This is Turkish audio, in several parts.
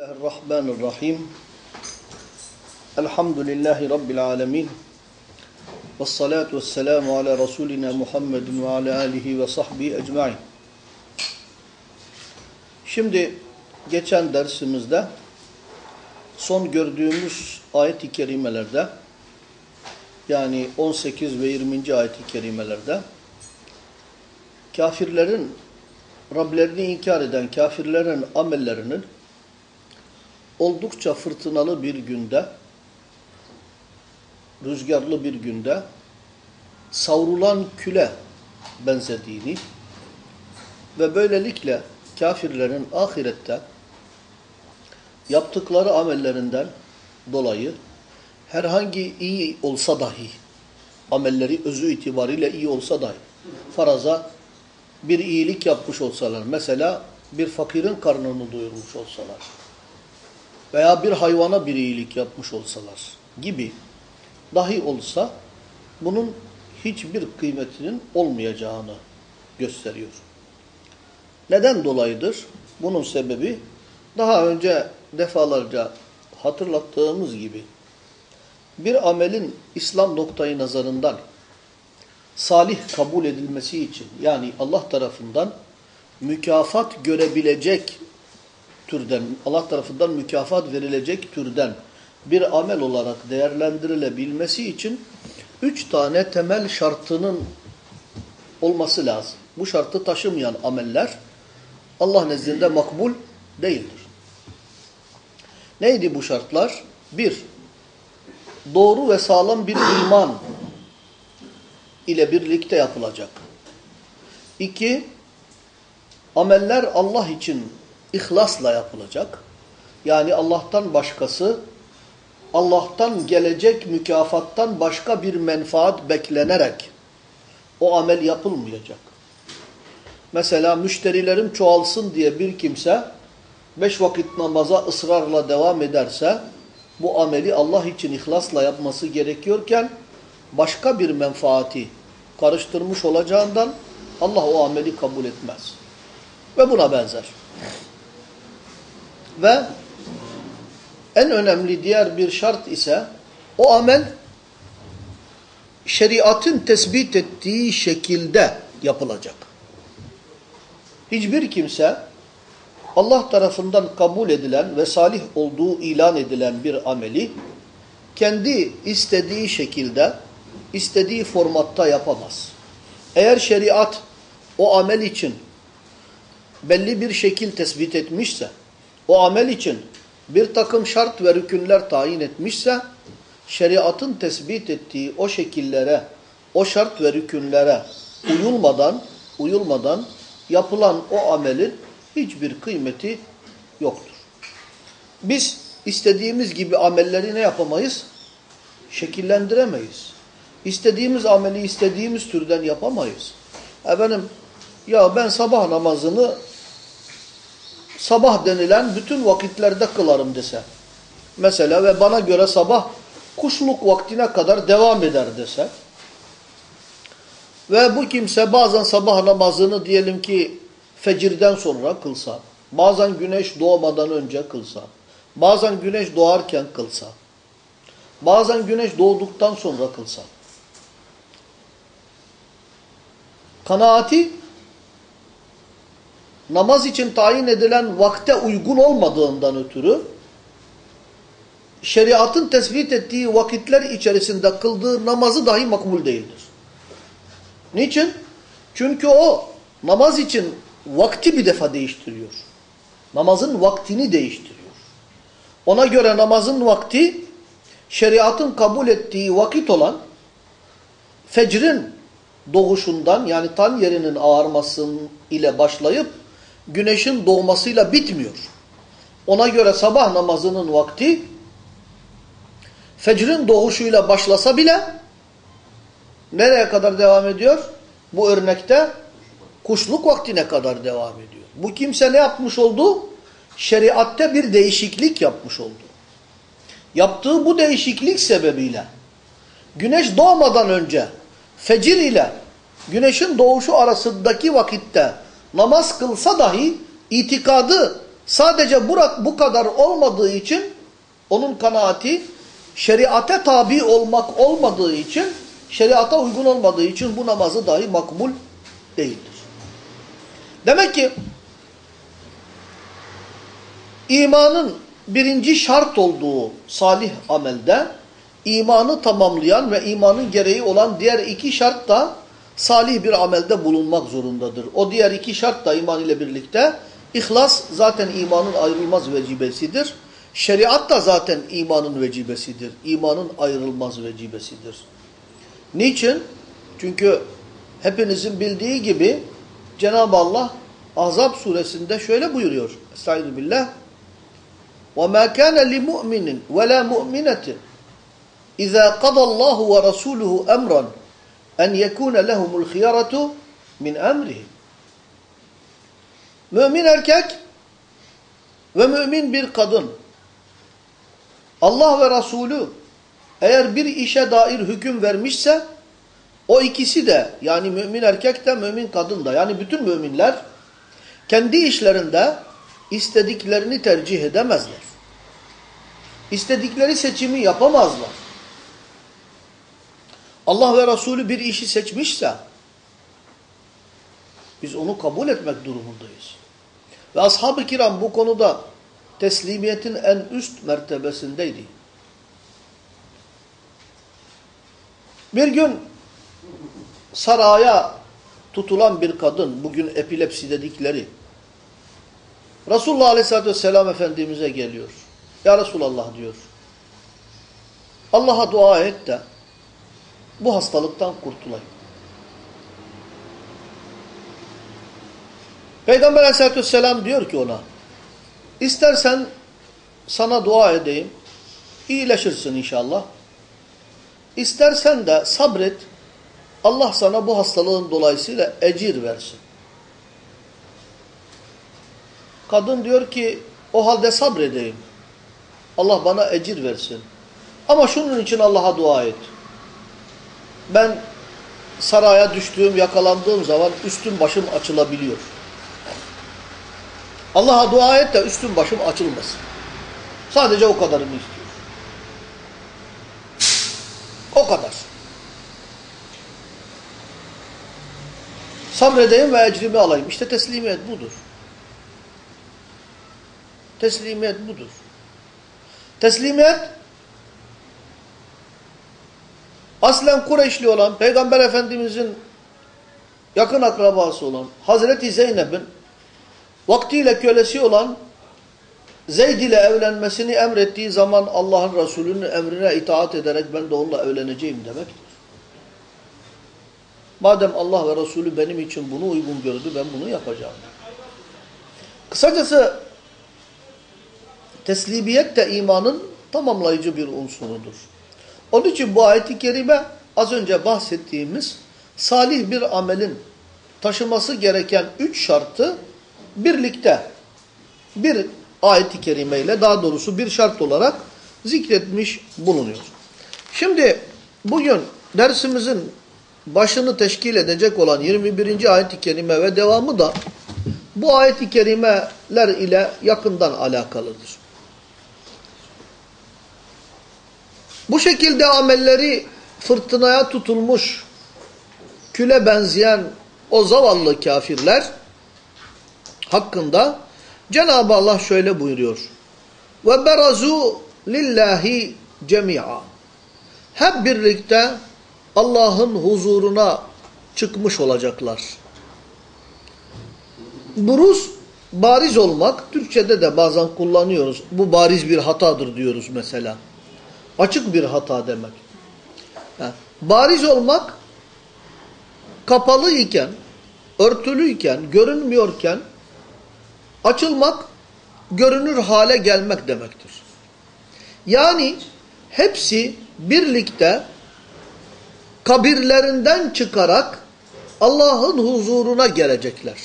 الرحمن الرحيم الحمد لله رب العالمين والصلاة والسلام على رسولنا محمد وعلى آله وصحبه أجمعين Şimdi geçen dersimizde son gördüğümüz ayet-i kerimelerde yani 18 ve 20. ayet-i kerimelerde kafirlerin Rablerini inkar eden kafirlerin amellerinin oldukça fırtınalı bir günde, rüzgarlı bir günde savrulan küle benzediğini ve böylelikle kafirlerin ahirette yaptıkları amellerinden dolayı herhangi iyi olsa dahi, amelleri özü itibariyle iyi olsa dahi, faraza bir iyilik yapmış olsalar, mesela bir fakirin karnını doyurmuş olsalar, veya bir hayvana bir iyilik yapmış olsalar gibi dahi olsa bunun hiçbir kıymetinin olmayacağını gösteriyor. Neden dolayıdır? Bunun sebebi daha önce defalarca hatırlattığımız gibi bir amelin İslam noktayı nazarından salih kabul edilmesi için yani Allah tarafından mükafat görebilecek türden, Allah tarafından mükafat verilecek türden bir amel olarak değerlendirilebilmesi için üç tane temel şartının olması lazım. Bu şartı taşımayan ameller Allah nezdinde makbul değildir. Neydi bu şartlar? Bir, doğru ve sağlam bir iman ile birlikte yapılacak. İki, ameller Allah için ihlasla yapılacak. Yani Allah'tan başkası, Allah'tan gelecek mükafattan başka bir menfaat beklenerek o amel yapılmayacak. Mesela müşterilerim çoğalsın diye bir kimse beş vakit namaza ısrarla devam ederse bu ameli Allah için ihlasla yapması gerekiyorken başka bir menfaati karıştırmış olacağından Allah o ameli kabul etmez. Ve buna benzer. Ve en önemli diğer bir şart ise o amel şeriatın tespit ettiği şekilde yapılacak. Hiçbir kimse Allah tarafından kabul edilen ve salih olduğu ilan edilen bir ameli kendi istediği şekilde, istediği formatta yapamaz. Eğer şeriat o amel için belli bir şekil tespit etmişse, o amel için bir takım şart ve rükünler tayin etmişse, şeriatın tespit ettiği o şekillere, o şart ve rükünlere uyulmadan, uyulmadan yapılan o amelin hiçbir kıymeti yoktur. Biz istediğimiz gibi amelleri ne yapamayız? Şekillendiremeyiz. İstediğimiz ameli istediğimiz türden yapamayız. Efendim, ya ben sabah namazını sabah denilen bütün vakitlerde kılarım dese. Mesela ve bana göre sabah kuşluk vaktine kadar devam eder dese. Ve bu kimse bazen sabah namazını diyelim ki fecirden sonra kılsa, bazen güneş doğmadan önce kılsa, bazen güneş doğarken kılsa, bazen güneş doğduktan sonra kılsa. Kanaati namaz için tayin edilen vakte uygun olmadığından ötürü şeriatın tespit ettiği vakitler içerisinde kıldığı namazı dahi makbul değildir. Niçin? Çünkü o namaz için vakti bir defa değiştiriyor. Namazın vaktini değiştiriyor. Ona göre namazın vakti şeriatın kabul ettiği vakit olan fecrin doğuşundan yani tan yerinin ağarmasının ile başlayıp güneşin doğmasıyla bitmiyor. Ona göre sabah namazının vakti fecrin doğuşuyla başlasa bile nereye kadar devam ediyor? Bu örnekte kuşluk vaktine kadar devam ediyor. Bu kimse ne yapmış oldu? Şeriatte bir değişiklik yapmış oldu. Yaptığı bu değişiklik sebebiyle güneş doğmadan önce fecir ile güneşin doğuşu arasındaki vakitte namaz kılsa dahi itikadı Sadece bu, kadar olmadığı için onun kanaati şeriate tabi olmak olmadığı için, şeriata uygun olmadığı için bu namazı dahi makbul değildir. Demek ki imanın birinci şart olduğu salih amelde imanı tamamlayan ve imanın gereği olan diğer iki şart da salih bir amelde bulunmak zorundadır. O diğer iki şart da iman ile birlikte ihlas zaten imanın ayrılmaz vecibesidir. Şeriat da zaten imanın vecibesidir. İmanın ayrılmaz vecibesidir. Niçin? Çünkü hepinizin bildiği gibi Cenab-ı Allah Ahzab suresinde şöyle buyuruyor. Estaizu billah. وَمَا كَانَ لِمُؤْمِنٍ وَلَا مُؤْمِنَةٍ اِذَا قَضَى اللّٰهُ وَرَسُولُهُ اَمْرًا en yekune lehumul khiyaratu min emrihim. Mümin erkek ve mümin bir kadın. Allah ve Resulü eğer bir işe dair hüküm vermişse o ikisi de yani mümin erkek de mümin kadın da yani bütün müminler kendi işlerinde istediklerini tercih edemezler. İstedikleri seçimi yapamazlar. Allah ve Resulü bir işi seçmişse biz onu kabul etmek durumundayız. Ve ashab-ı kiram bu konuda teslimiyetin en üst mertebesindeydi. Bir gün saraya tutulan bir kadın, bugün epilepsi dedikleri, Resulullah Aleyhisselatü Vesselam Efendimiz'e geliyor. Ya Resulallah diyor. Allah'a dua et de bu hastalıktan kurtulayım. Peygamber Aleyhisselatü Vesselam diyor ki ona, istersen sana dua edeyim, iyileşirsin inşallah. İstersen de sabret, Allah sana bu hastalığın dolayısıyla ecir versin. Kadın diyor ki o halde sabredeyim. Allah bana ecir versin. Ama şunun için Allah'a dua et. Ben saraya düştüğüm, yakalandığım zaman üstüm başım açılabiliyor. Allah'a dua et de üstüm başım açılmasın. Sadece o kadarını istiyor. O kadar. Sabredeyim ve ecrimi alayım. İşte teslimiyet budur. Teslimiyet budur. Teslimiyet aslen Kureyşli olan, Peygamber Efendimizin yakın akrabası olan Hazreti Zeynep'in vaktiyle kölesi olan Zeyd ile evlenmesini emrettiği zaman Allah'ın Resulü'nün emrine itaat ederek ben de onunla evleneceğim demektir. Madem Allah ve Resulü benim için bunu uygun gördü ben bunu yapacağım. Kısacası teslimiyet de imanın tamamlayıcı bir unsurudur. Onun için bu ayet-i kerime az önce bahsettiğimiz salih bir amelin taşıması gereken üç şartı birlikte bir ayet-i kerimeyle daha doğrusu bir şart olarak zikretmiş bulunuyor. Şimdi bugün dersimizin başını teşkil edecek olan 21. ayet-i kerime ve devamı da bu ayet-i kerimeler ile yakından alakalıdır. Bu şekilde amelleri fırtınaya tutulmuş, küle benzeyen o zavallı kafirler hakkında Cenab-ı Allah şöyle buyuruyor. Ve berazu lillahi cemi'a. Hep birlikte Allah'ın huzuruna çıkmış olacaklar. Buruz bariz olmak Türkçede de bazen kullanıyoruz. Bu bariz bir hatadır diyoruz mesela. Açık bir hata demek. Yani bariz olmak kapalı iken, örtülüyken, görünmüyorken açılmak görünür hale gelmek demektir. Yani hepsi birlikte kabirlerinden çıkarak Allah'ın huzuruna gelecekler.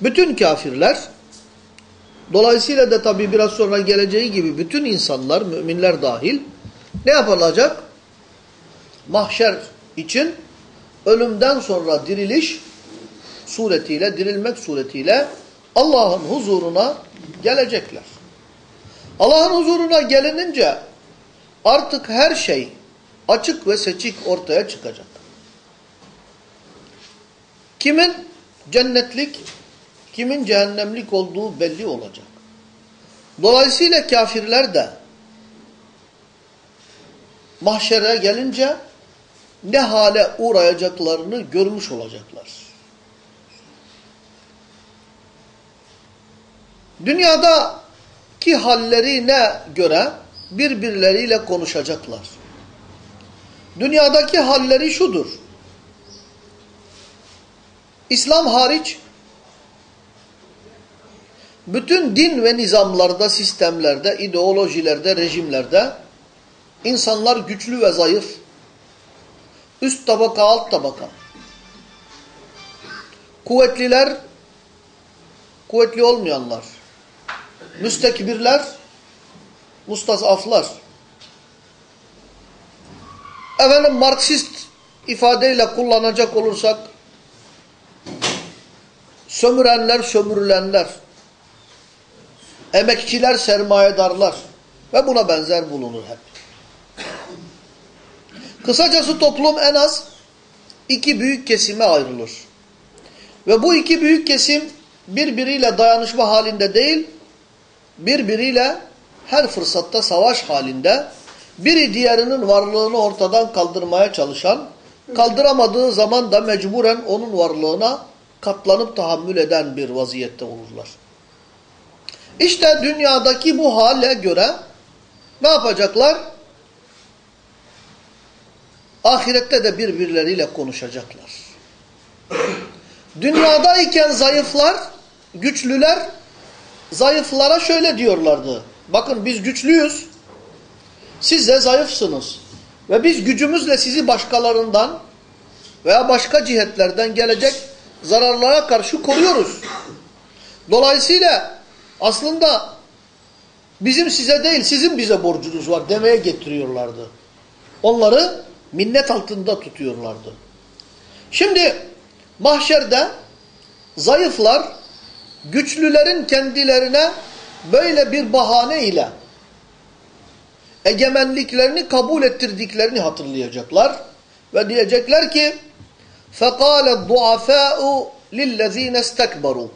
Bütün kafirler Dolayısıyla da tabi biraz sonra geleceği gibi bütün insanlar, müminler dahil ne yapılacak? Mahşer için ölümden sonra diriliş suretiyle, dirilmek suretiyle Allah'ın huzuruna Gelecekler. Allah'ın huzuruna gelinince artık her şey açık ve seçik ortaya çıkacak. Kimin cennetlik, kimin cehennemlik olduğu belli olacak. Dolayısıyla kafirler de mahşere gelince ne hale uğrayacaklarını görmüş olacaklar. Dünyadaki hallerine göre birbirleriyle konuşacaklar. Dünyadaki halleri şudur. İslam hariç bütün din ve nizamlarda, sistemlerde, ideolojilerde, rejimlerde insanlar güçlü ve zayıf, üst tabaka, alt tabaka, kuvvetliler, kuvvetli olmayanlar, müstekbirler, mustazaflar, efendim Marksist ifadeyle kullanacak olursak, sömürenler, sömürülenler, emekçiler, sermayedarlar ve buna benzer bulunur hep. Kısacası toplum en az iki büyük kesime ayrılır. Ve bu iki büyük kesim birbiriyle dayanışma halinde değil, birbiriyle her fırsatta savaş halinde, biri diğerinin varlığını ortadan kaldırmaya çalışan, kaldıramadığı zaman da mecburen onun varlığına katlanıp tahammül eden bir vaziyette olurlar. İşte dünyadaki bu hale göre ne yapacaklar? Ahirette de birbirleriyle konuşacaklar. Dünyadayken zayıflar, güçlüler, zayıflara şöyle diyorlardı. Bakın biz güçlüyüz, siz de zayıfsınız. Ve biz gücümüzle sizi başkalarından veya başka cihetlerden gelecek zararlara karşı koruyoruz. Dolayısıyla aslında bizim size değil sizin bize borcunuz var demeye getiriyorlardı. Onları minnet altında tutuyorlardı. Şimdi mahşerde zayıflar güçlülerin kendilerine böyle bir bahane ile egemenliklerini kabul ettirdiklerini hatırlayacaklar ve diyecekler ki فَقَالَ الضُّعَفَاءُ لِلَّذ۪ينَ اسْتَكْبَرُوا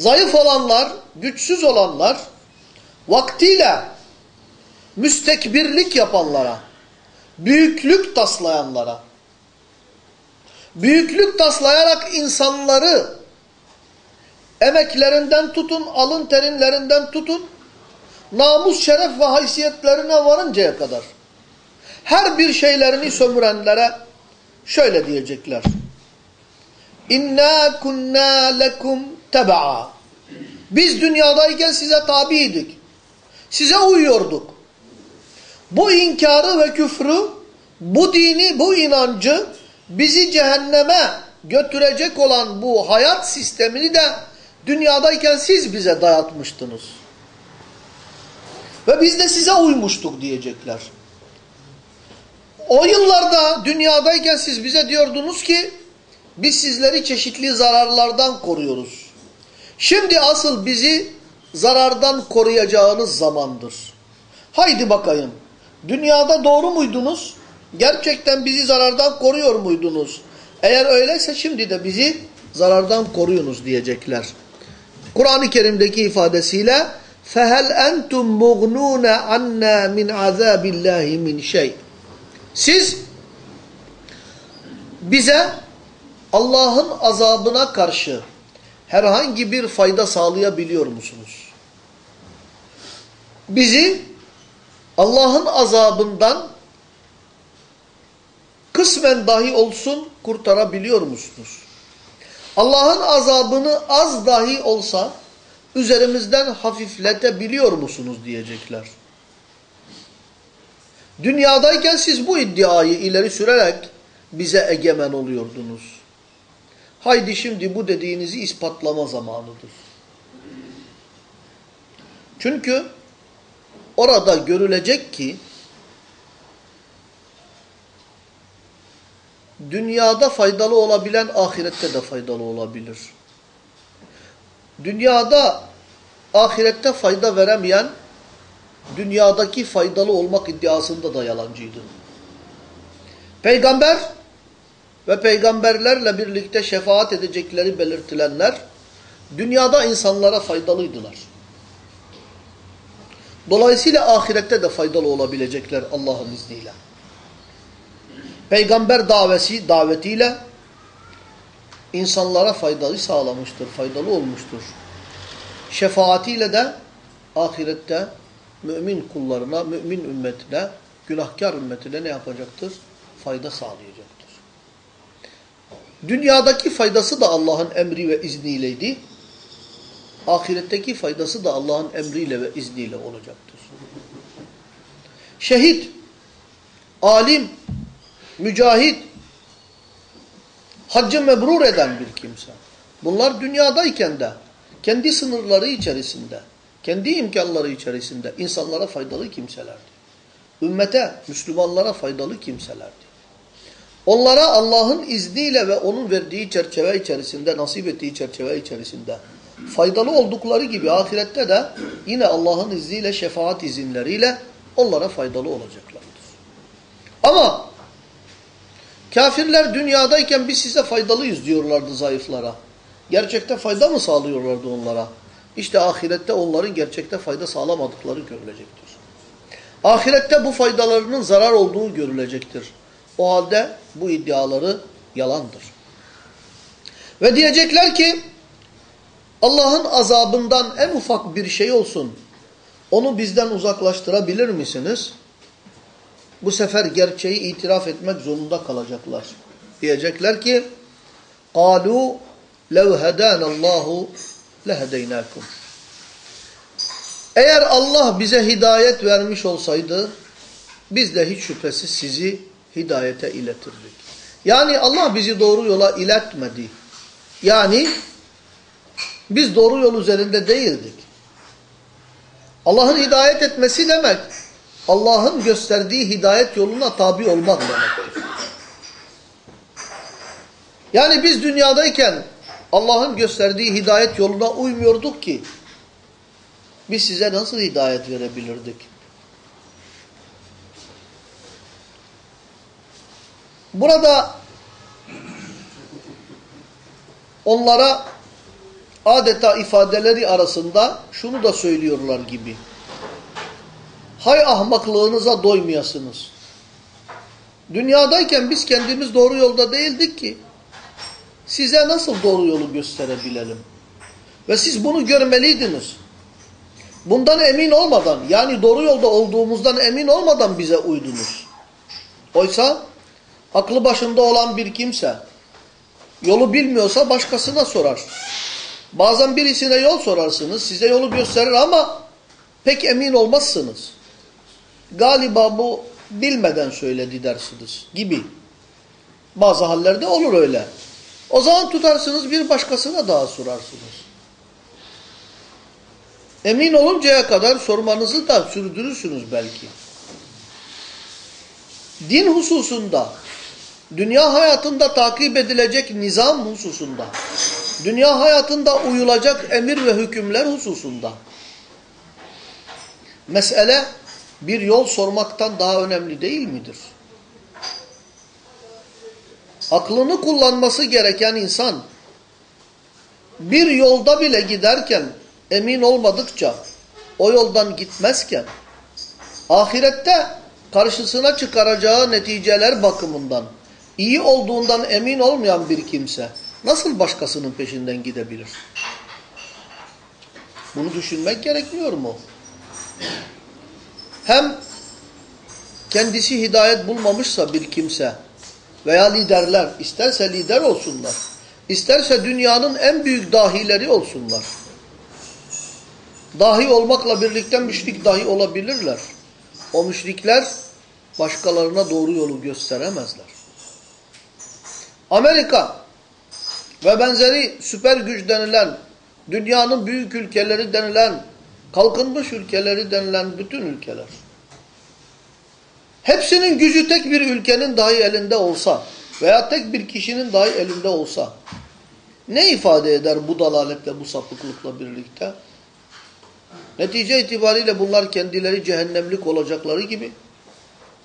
Zayıf olanlar, güçsüz olanlar vaktiyle müstekbirlik yapanlara, büyüklük taslayanlara, büyüklük taslayarak insanları emeklerinden tutun, alın terinlerinden tutun, namus, şeref ve haysiyetlerine varıncaya kadar her bir şeylerini sömürenlere şöyle diyecekler. İnna kunna lekum teba'a. Biz dünyadayken size tabiydik. Size uyuyorduk. Bu inkarı ve küfrü, bu dini, bu inancı bizi cehenneme götürecek olan bu hayat sistemini de dünyadayken siz bize dayatmıştınız. Ve biz de size uymuştuk diyecekler. O yıllarda dünyadayken siz bize diyordunuz ki biz sizleri çeşitli zararlardan koruyoruz. Şimdi asıl bizi zarardan koruyacağınız zamandır. Haydi bakayım. Dünyada doğru muydunuz? Gerçekten bizi zarardan koruyor muydunuz? Eğer öyleyse şimdi de bizi zarardan koruyunuz diyecekler. Kur'an-ı Kerim'deki ifadesiyle فَهَلْ أَنْتُمْ مُغْنُونَ عَنَّا مِنْ عَذَابِ اللّٰهِ مِنْ şey. Siz bize Allah'ın azabına karşı herhangi bir fayda sağlayabiliyor musunuz? Bizi Allah'ın azabından kısmen dahi olsun kurtarabiliyor musunuz? Allah'ın azabını az dahi olsa üzerimizden hafifletebiliyor musunuz diyecekler. Dünyadayken siz bu iddiayı ileri sürerek bize egemen oluyordunuz. Haydi şimdi bu dediğinizi ispatlama zamanıdır. Çünkü orada görülecek ki dünyada faydalı olabilen ahirette de faydalı olabilir. dünyada ahirette fayda veremeyen dünyadaki faydalı olmak iddiasında da yalancıydı. Peygamber ve peygamberlerle birlikte şefaat edecekleri belirtilenler dünyada insanlara faydalıydılar. Dolayısıyla ahirette de faydalı olabilecekler Allah'ın izniyle. Peygamber davesi davetiyle insanlara faydalı sağlamıştır, faydalı olmuştur. Şefaatiyle de ahirette mümin kullarına, mümin ümmetine, günahkar ümmetine ne yapacaktır? Fayda sağlayacaktır. Dünyadaki faydası da Allah'ın emri ve izniyleydi. Ahiretteki faydası da Allah'ın emriyle ve izniyle olacaktır. Şehit, alim, mücahit, haccı mebrur eden bir kimse. Bunlar dünyadayken de kendi sınırları içerisinde, kendi imkanları içerisinde insanlara faydalı kimselerdi. Ümmete, Müslümanlara faydalı kimselerdi. Onlara Allah'ın izniyle ve onun verdiği çerçeve içerisinde, nasip ettiği çerçeve içerisinde faydalı oldukları gibi ahirette de yine Allah'ın izniyle, şefaat izinleriyle onlara faydalı olacaklardır. Ama kafirler dünyadayken biz size faydalıyız diyorlardı zayıflara. Gerçekte fayda mı sağlıyorlardı onlara? İşte ahirette onların gerçekte fayda sağlamadıkları görülecektir. Ahirette bu faydalarının zarar olduğu görülecektir. O halde bu iddiaları yalandır. Ve diyecekler ki Allah'ın azabından en ufak bir şey olsun. Onu bizden uzaklaştırabilir misiniz? Bu sefer gerçeği itiraf etmek zorunda kalacaklar. Diyecekler ki قَالُوا لَوْ هَدَانَ اللّٰهُ لَهَدَيْنَاكُمْ Eğer Allah bize hidayet vermiş olsaydı biz de hiç şüphesiz sizi hidayete iletirdik. Yani Allah bizi doğru yola iletmedi. Yani biz doğru yol üzerinde değildik. Allah'ın hidayet etmesi demek, Allah'ın gösterdiği hidayet yoluna tabi olmak demektir. Yani biz dünyadayken Allah'ın gösterdiği hidayet yoluna uymuyorduk ki, biz size nasıl hidayet verebilirdik? Burada onlara adeta ifadeleri arasında şunu da söylüyorlar gibi. Hay ahmaklığınıza doymayasınız. Dünyadayken biz kendimiz doğru yolda değildik ki. Size nasıl doğru yolu gösterebilelim? Ve siz bunu görmeliydiniz. Bundan emin olmadan yani doğru yolda olduğumuzdan emin olmadan bize uydunuz. Oysa aklı başında olan bir kimse yolu bilmiyorsa başkasına sorar. Bazen birisine yol sorarsınız, size yolu gösterir ama pek emin olmazsınız. Galiba bu bilmeden söyledi dersiniz gibi. Bazı hallerde olur öyle. O zaman tutarsınız bir başkasına daha sorarsınız. Emin oluncaya kadar sormanızı da sürdürürsünüz belki. Din hususunda, dünya hayatında takip edilecek nizam hususunda, dünya hayatında uyulacak emir ve hükümler hususunda, mesele bir yol sormaktan daha önemli değil midir? Aklını kullanması gereken insan, bir yolda bile giderken emin olmadıkça, o yoldan gitmezken, ahirette karşısına çıkaracağı neticeler bakımından, iyi olduğundan emin olmayan bir kimse, nasıl başkasının peşinden gidebilir? Bunu düşünmek gerekmiyor mu? Hem kendisi hidayet bulmamışsa bir kimse veya liderler, isterse lider olsunlar, isterse dünyanın en büyük dahileri olsunlar. Dahi olmakla birlikte müşrik dahi olabilirler. O müşrikler başkalarına doğru yolu gösteremezler. Amerika ve benzeri süper güç denilen, dünyanın büyük ülkeleri denilen, kalkınmış ülkeleri denilen bütün ülkeler. Hepsinin gücü tek bir ülkenin dahi elinde olsa veya tek bir kişinin dahi elinde olsa ne ifade eder bu dalaletle, bu sapıklıkla birlikte? Netice itibariyle bunlar kendileri cehennemlik olacakları gibi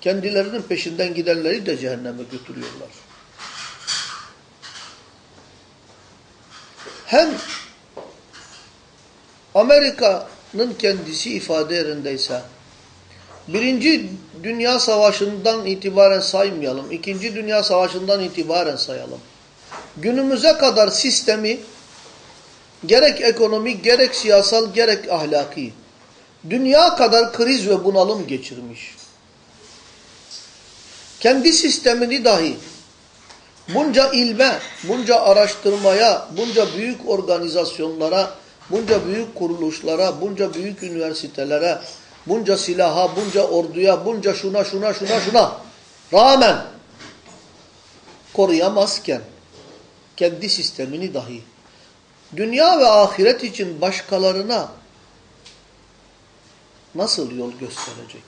kendilerinin peşinden gidenleri de cehenneme götürüyorlar. Hem Amerika'nın kendisi ifade yerindeyse Birinci Dünya Savaşı'ndan itibaren saymayalım. İkinci Dünya Savaşı'ndan itibaren sayalım. Günümüze kadar sistemi gerek ekonomik, gerek siyasal, gerek ahlaki dünya kadar kriz ve bunalım geçirmiş. Kendi sistemini dahi bunca ilme, bunca araştırmaya, bunca büyük organizasyonlara, bunca büyük kuruluşlara, bunca büyük üniversitelere, bunca silaha, bunca orduya, bunca şuna şuna şuna şuna rağmen koruyamazken kendi sistemini dahi dünya ve ahiret için başkalarına nasıl yol gösterecek?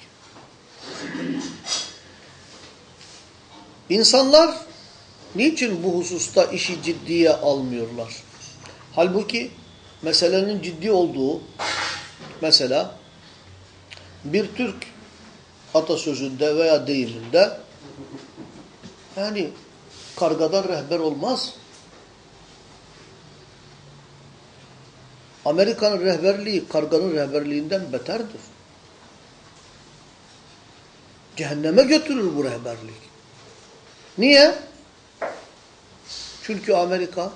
İnsanlar niçin bu hususta işi ciddiye almıyorlar? Halbuki meselenin ciddi olduğu mesela bir Türk atasözünde veya deyiminde yani kargadan rehber olmaz. Amerika'nın rehberliği karganın rehberliğinden beterdir. Cehenneme götürür bu rehberlik. Niye? Çünkü Amerika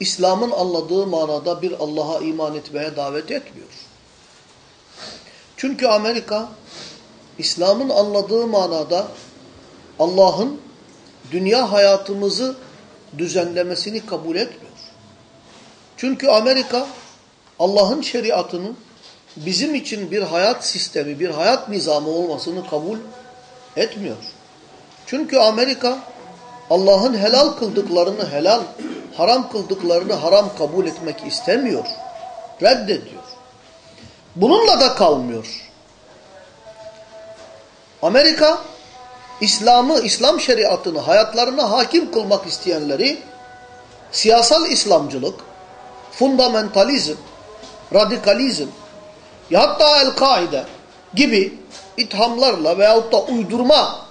İslam'ın anladığı manada bir Allah'a iman etmeye davet etmiyor. Çünkü Amerika İslam'ın anladığı manada Allah'ın dünya hayatımızı düzenlemesini kabul etmiyor. Çünkü Amerika Allah'ın şeriatının bizim için bir hayat sistemi, bir hayat nizamı olmasını kabul etmiyor. Çünkü Amerika Allah'ın helal kıldıklarını helal, haram kıldıklarını haram kabul etmek istemiyor. Reddediyor. Bununla da kalmıyor. Amerika İslam'ı, İslam şeriatını hayatlarına hakim kılmak isteyenleri siyasal İslamcılık, fundamentalizm, radikalizm, ya hatta El-Kaide gibi ithamlarla veyahut da uydurma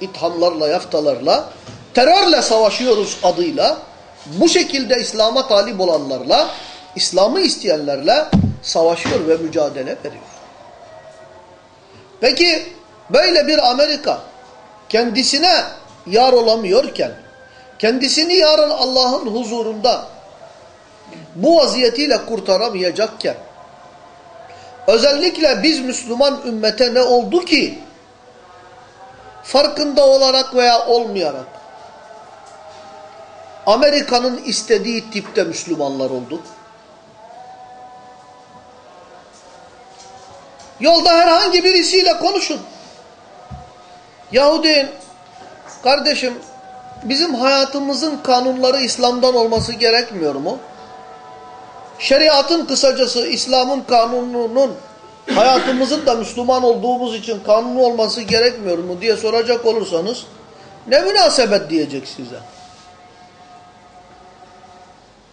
ithamlarla, yaftalarla, terörle savaşıyoruz adıyla bu şekilde İslam'a talip olanlarla, İslam'ı isteyenlerle savaşıyor ve mücadele veriyor. Peki böyle bir Amerika kendisine yar olamıyorken, kendisini yarın Allah'ın huzurunda bu vaziyetiyle kurtaramayacakken, özellikle biz Müslüman ümmete ne oldu ki, farkında olarak veya olmayarak, Amerika'nın istediği tipte Müslümanlar olduk. Yolda herhangi birisiyle konuşun. Yahu kardeşim bizim hayatımızın kanunları İslam'dan olması gerekmiyor mu? Şeriatın kısacası İslam'ın kanununun hayatımızın da Müslüman olduğumuz için kanunu olması gerekmiyor mu diye soracak olursanız ne münasebet diyecek size.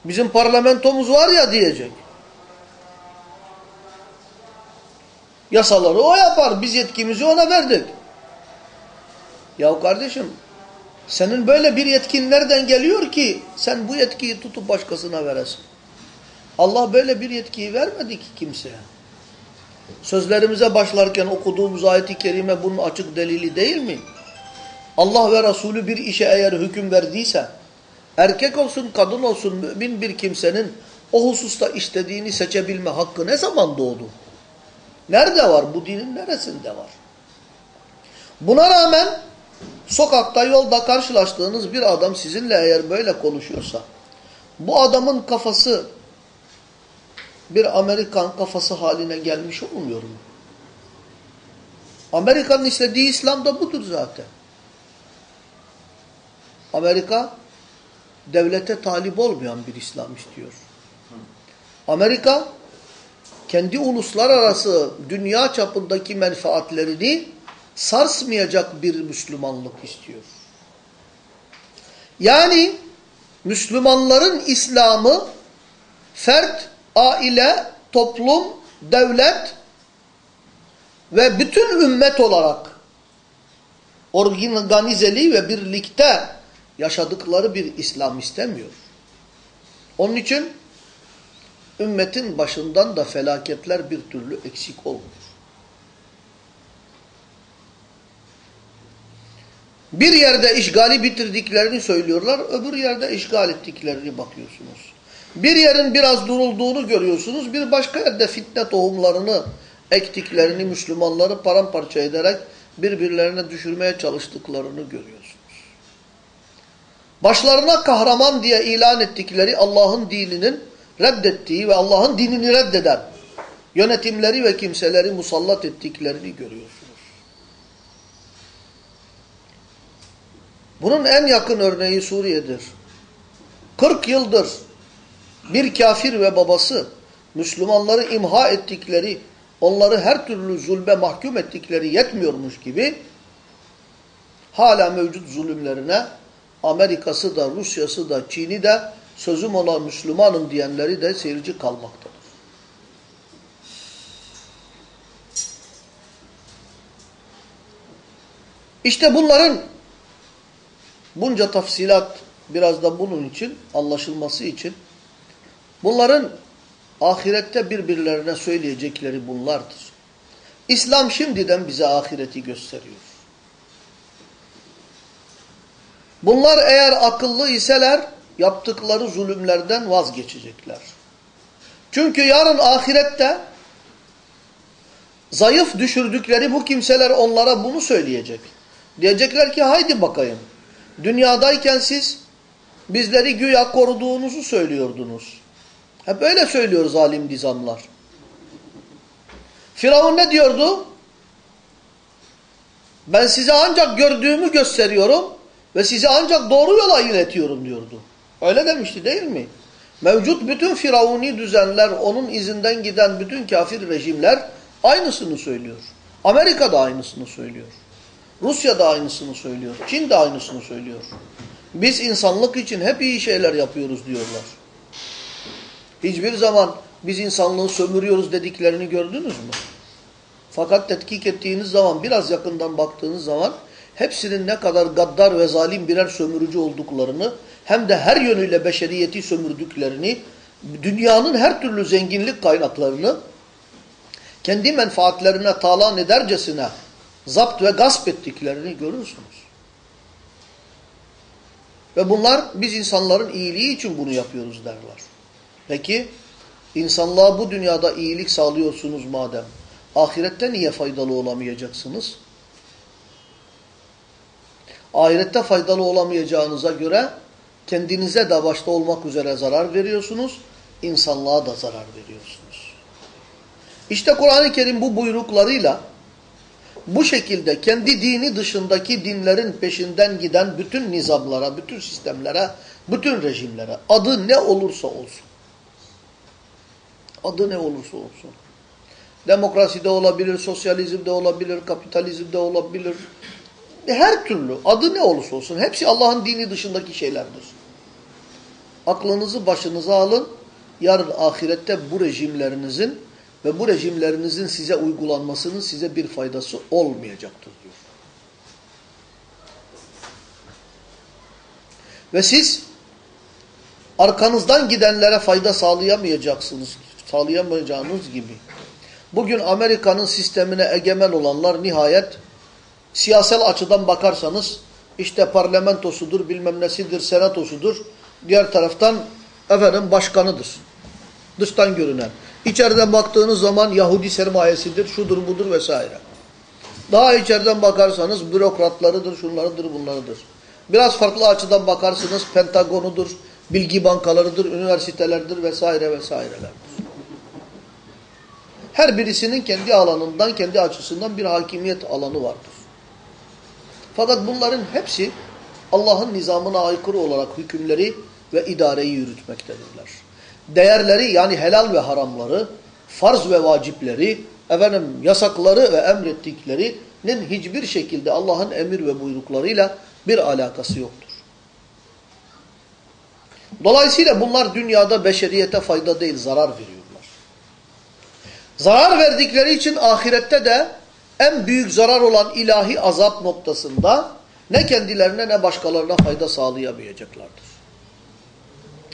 Bizim parlamentomuz var ya diyecek. Yasaları o yapar. Biz yetkimizi ona verdik. Ya kardeşim senin böyle bir yetkin nereden geliyor ki sen bu yetkiyi tutup başkasına veresin? Allah böyle bir yetkiyi vermedi ki kimseye. Sözlerimize başlarken okuduğumuz ayet-i kerime bunun açık delili değil mi? Allah ve Resulü bir işe eğer hüküm verdiyse, erkek olsun kadın olsun mümin bir kimsenin o hususta istediğini seçebilme hakkı ne zaman doğdu? Nerede var? Bu dinin neresinde var? Buna rağmen sokakta, yolda karşılaştığınız bir adam sizinle eğer böyle konuşuyorsa, bu adamın kafası bir Amerikan kafası haline gelmiş olmuyor mu? Amerika'nın istediği İslam da budur zaten. Amerika devlete talip olmayan bir İslam istiyor. Amerika kendi uluslararası dünya çapındaki menfaatlerini sarsmayacak bir Müslümanlık istiyor. Yani Müslümanların İslam'ı fert, aile, toplum, devlet ve bütün ümmet olarak organizeli ve birlikte yaşadıkları bir İslam istemiyor. Onun için ümmetin başından da felaketler bir türlü eksik olmuyor. Bir yerde işgali bitirdiklerini söylüyorlar, öbür yerde işgal ettiklerini bakıyorsunuz. Bir yerin biraz durulduğunu görüyorsunuz, bir başka yerde fitne tohumlarını ektiklerini, Müslümanları paramparça ederek birbirlerine düşürmeye çalıştıklarını görüyorsunuz. Başlarına kahraman diye ilan ettikleri Allah'ın dininin reddettiği ve Allah'ın dinini reddeden yönetimleri ve kimseleri musallat ettiklerini görüyorsunuz. Bunun en yakın örneği Suriye'dir. 40 yıldır bir kafir ve babası Müslümanları imha ettikleri, onları her türlü zulme mahkum ettikleri yetmiyormuş gibi hala mevcut zulümlerine Amerika'sı da, Rusya'sı da, Çin'i de sözüm olan Müslümanım diyenleri de seyirci kalmaktadır. İşte bunların bunca tafsilat biraz da bunun için, anlaşılması için bunların ahirette birbirlerine söyleyecekleri bunlardır. İslam şimdiden bize ahireti gösteriyor. Bunlar eğer akıllı iseler yaptıkları zulümlerden vazgeçecekler. Çünkü yarın ahirette zayıf düşürdükleri bu kimseler onlara bunu söyleyecek. Diyecekler ki haydi bakayım. Dünyadayken siz bizleri güya koruduğunuzu söylüyordunuz. Hep öyle söylüyor zalim nizamlar. Firavun ne diyordu? Ben size ancak gördüğümü gösteriyorum ve sizi ancak doğru yola iletiyorum diyordu. Öyle demişti değil mi? Mevcut bütün firavuni düzenler, onun izinden giden bütün kafir rejimler aynısını söylüyor. Amerika da aynısını söylüyor. Rusya da aynısını söylüyor. Çin de aynısını söylüyor. Biz insanlık için hep iyi şeyler yapıyoruz diyorlar. Hiçbir zaman biz insanlığı sömürüyoruz dediklerini gördünüz mü? Fakat tetkik ettiğiniz zaman, biraz yakından baktığınız zaman hepsinin ne kadar gaddar ve zalim birer sömürücü olduklarını hem de her yönüyle beşeriyeti sömürdüklerini, dünyanın her türlü zenginlik kaynaklarını kendi menfaatlerine talan edercesine zapt ve gasp ettiklerini görürsünüz. Ve bunlar biz insanların iyiliği için bunu yapıyoruz derler. Peki insanlığa bu dünyada iyilik sağlıyorsunuz madem ahirette niye faydalı olamayacaksınız? Ahirette faydalı olamayacağınıza göre kendinize de başta olmak üzere zarar veriyorsunuz, insanlığa da zarar veriyorsunuz. İşte Kur'an-ı Kerim bu buyruklarıyla bu şekilde kendi dini dışındaki dinlerin peşinden giden bütün nizamlara, bütün sistemlere, bütün rejimlere adı ne olursa olsun. Adı ne olursa olsun. Demokrasi de olabilir, sosyalizm de olabilir, kapitalizm de olabilir. Her türlü adı ne olursa olsun hepsi Allah'ın dini dışındaki şeylerdir. Aklınızı başınıza alın. Yarın ahirette bu rejimlerinizin ve bu rejimlerinizin size uygulanmasının size bir faydası olmayacaktır diyor. Ve siz arkanızdan gidenlere fayda sağlayamayacaksınız, sağlayamayacağınız gibi. Bugün Amerika'nın sistemine egemen olanlar nihayet siyasal açıdan bakarsanız işte parlamentosudur, bilmem nesidir, senatosudur. Diğer taraftan efendim başkanıdır. Dıştan görünen. İçeriden baktığınız zaman Yahudi sermayesidir, şudur budur vesaire. Daha içeriden bakarsanız bürokratlarıdır, şunlarıdır, bunlarıdır. Biraz farklı açıdan bakarsınız Pentagonudur, bilgi bankalarıdır, üniversitelerdir vesaire vesairelerdir. Her birisinin kendi alanından, kendi açısından bir hakimiyet alanı vardır. Fakat bunların hepsi Allah'ın nizamına aykırı olarak hükümleri ve idareyi yürütmektedirler. Değerleri yani helal ve haramları, farz ve vacipleri, efendim yasakları ve emrettiklerinin hiçbir şekilde Allah'ın emir ve buyruklarıyla bir alakası yoktur. Dolayısıyla bunlar dünyada beşeriyete fayda değil, zarar veriyorlar. Zarar verdikleri için ahirette de en büyük zarar olan ilahi azap noktasında ne kendilerine ne başkalarına fayda sağlayamayacaklardır.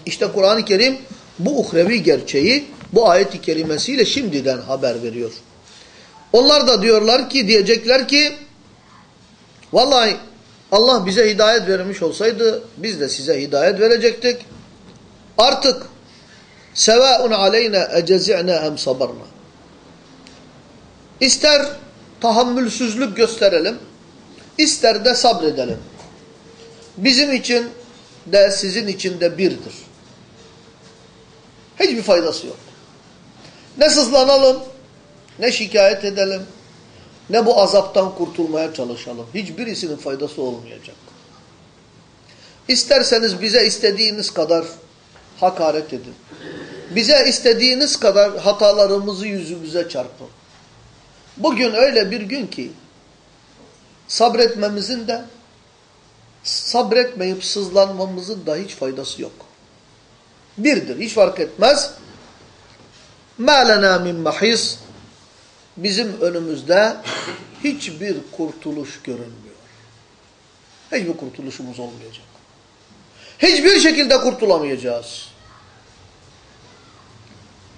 İşte Kur'an-ı Kerim bu uhrevi gerçeği bu ayet-i kerimesiyle şimdiden haber veriyor. Onlar da diyorlar ki, diyecekler ki vallahi Allah bize hidayet vermiş olsaydı biz de size hidayet verecektik. Artık sevaun aleyna ecezi'na em sabarna. İster tahammülsüzlük gösterelim, ister de sabredelim. Bizim için de sizin için de birdir. Hiçbir faydası yok. Ne sızlanalım, ne şikayet edelim, ne bu azaptan kurtulmaya çalışalım. Hiçbirisinin faydası olmayacak. İsterseniz bize istediğiniz kadar hakaret edin. Bize istediğiniz kadar hatalarımızı yüzümüze çarpın. Bugün öyle bir gün ki sabretmemizin de sabretmeyip sızlanmamızın da hiç faydası yok. Birdir. Hiç fark etmez. مَا لَنَا مِنْ مَحِيص Bizim önümüzde hiçbir kurtuluş görünmüyor. Hiçbir kurtuluşumuz olmayacak. Hiçbir şekilde kurtulamayacağız.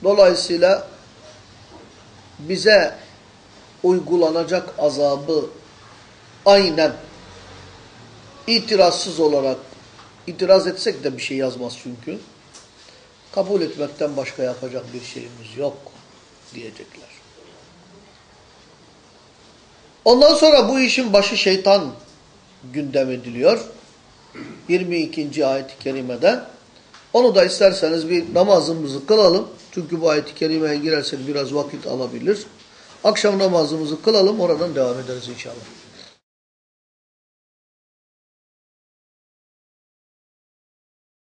Dolayısıyla bize uygulanacak azabı aynen itirazsız olarak itiraz etsek de bir şey yazmaz çünkü. Kabul etmekten başka yapacak bir şeyimiz yok diyecekler. Ondan sonra bu işin başı şeytan gündem ediliyor. 22. ayet-i kerimede. Onu da isterseniz bir namazımızı kılalım. Çünkü bu ayet-i kerimeye girersek biraz vakit alabilir. Akşam namazımızı kılalım oradan devam ederiz inşallah.